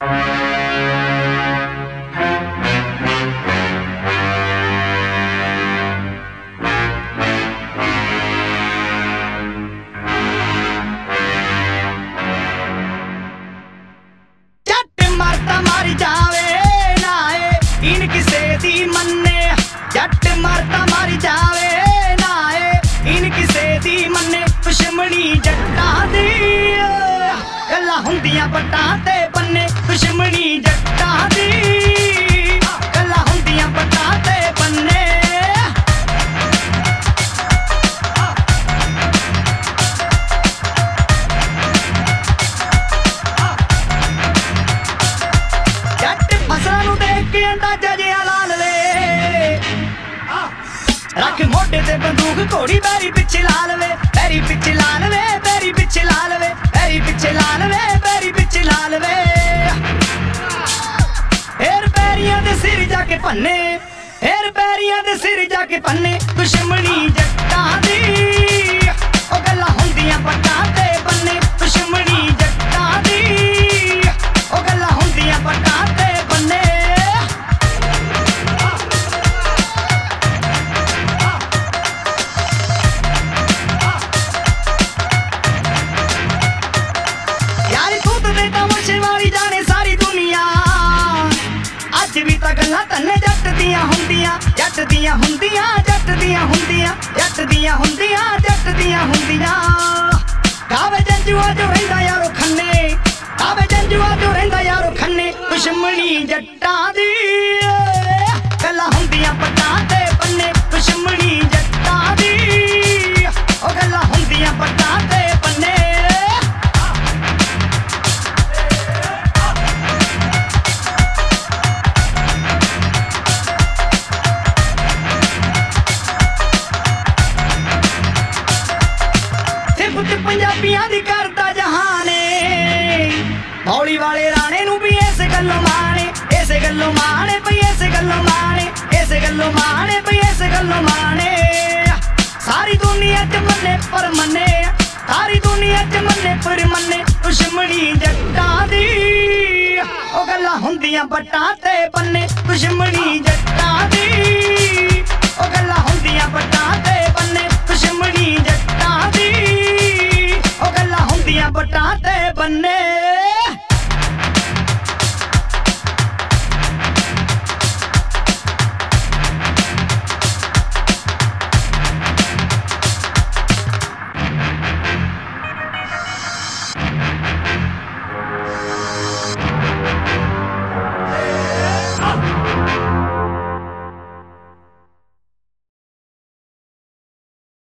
ਜੱਟ ਮਰਦਾ ਮਰ ਜਾਵੇ ਨਾ ਏ ਇਨ ਕਿਸੇ ਦੀ ਮੰਨੇ ਗੱਲਾਂ ਹੁੰਦੀਆਂ ਤੇ ਬੰਨੇ ਦੁਸ਼ਮਣੀ ਜੱਟਾਂ ਦੀ। ਗੱਲਾਂ ਹੁੰਦੀਆਂ ਪੱਟਾਂ ਤੇ ਬੰਨੇ। ਜੱਟ ਫਸਲਾਂ ਨੂੰ ਦੇਖ ਕੇ ਅੰਦਾਜ਼ਾ ਜਿਹਾ ਲਾ ਲਵੇ ਰੱਖ ਮੋਢੇ ਤੇ ਬੰਦੂਕ, ਘੋੜੀ ਬੈਰੀ ਪਿੱਛੇ ਲਾ ਲਵੇ ਬੈਰੀ ਪਿੱਛੇ ਲਾ ਲਵੇ ਬੈਰੀ ਪਿੱਛੇ ਲਾ ਲਵੇ ਬੈਰੀ ਪਿੱਛੇ ਲਾ ਲਵੇ ਸਿਰ ਫੇਰ ਪੈਰੀਆਂ ਦੇ ਸਿਰ ਜਾ ਕੇ ਭੰਨੇ। ਦੁਸ਼ਮਣੀ ਜੱਟਾਂ ਦੀ। ਉਹ ਗੱਲਾਂ ਹੁੰਦੀਆਂ ਪੱਟਾਂ ਤੇ ਬੰਨੇ। ਦੁਸ਼ਮਣੀ ਜੱਟਾਂ ਦੀ। ਉਹ ਗੱਲਾਂ ਹੁੰਦੀਆਂ ਪੱਟਾਂ ਤੇ ਬੰਨੇ। ਯਾਰ ਤੂੰ ਤੇ ਤਾਂ ਵਾਲੀ ਜਾਣੇ ਸਾਰੀ ਦੁਨੀਆ। ਅੱਜ ਵੀ ਤਾਂ ਗੱਲਾਂ ਤੰਨੇ ਦੀਆਂ ਹੁੰਦੀਆਂ ਜੱਟ ਦੀਆਂ ਹੁੰਦੀਆਂ ਜੱਟ ਦੀਆਂ ਹੁੰਦੀਆਂ ਜੱਟ ਦੀਆਂ ਹੁੰਦੀਆਂ। ਕਾਵੇ ਜੰਜੂਆ ਜੋ ਰਹਿੰਦਾ ਯਾਰੋ ਖੰਨੇ, ਕਾਵੇ ਜੰਜੂਆ ਜੋ ਰਹਿੰਦਾ ਯਾਰੋ ਖੰਨੇ, ਦੁਸ਼ਮਣੀ ਜੱਟਾਂ ਦੀ। ਗੱਲਾਂ ਹੁੰਦੀਆਂ ਪੱਟਾਂ ਤੇ ਬੰਨੇ ਦੁਸ਼ਮਣੀ ਸਿਰਫ ਪੰਜਾਬੀਆਂ ਦੀ ਕਰਦਾ ਜਹਾਨੇ। ਹੌਲੀ ਵਾਲੇ ਰਾਣੇ ਨੂੰ ਵੀ ਇਸੇ ਗੱਲੋਂ ਮਾਣੇ, ਇਸੇ ਗੱਲੋਂ ਮਾਣੇ ਪਈ ਇਸੇ ਗੱਲੋਂ ਮਾਣੇ, ਇਸੇ ਗੱਲੋਂ ਮਾਣੇ ਪਈ ਇਸੇ ਗੱਲੋਂ ਮਾਣੇ। ਸਾਰੀ ਦੁਨੀਆ ਚ ਮੰਨੇ ਪਰ ਮੰਨੇ ਸਾਰੀ ਦੁਨੀਆ ਚ ਮੰਨੇ ਪਰ ਮੰਨੇ ਦੁਸ਼ਮਣੀ ਜੱਟਾਂ ਦੀ। ਉਹ ਗੱਲਾਂ ਹੁੰਦੀਆਂ ਬੱਟਾਂ ਤੇ ਬੰਨੇ, ਦੁਸ਼ਮਣੀ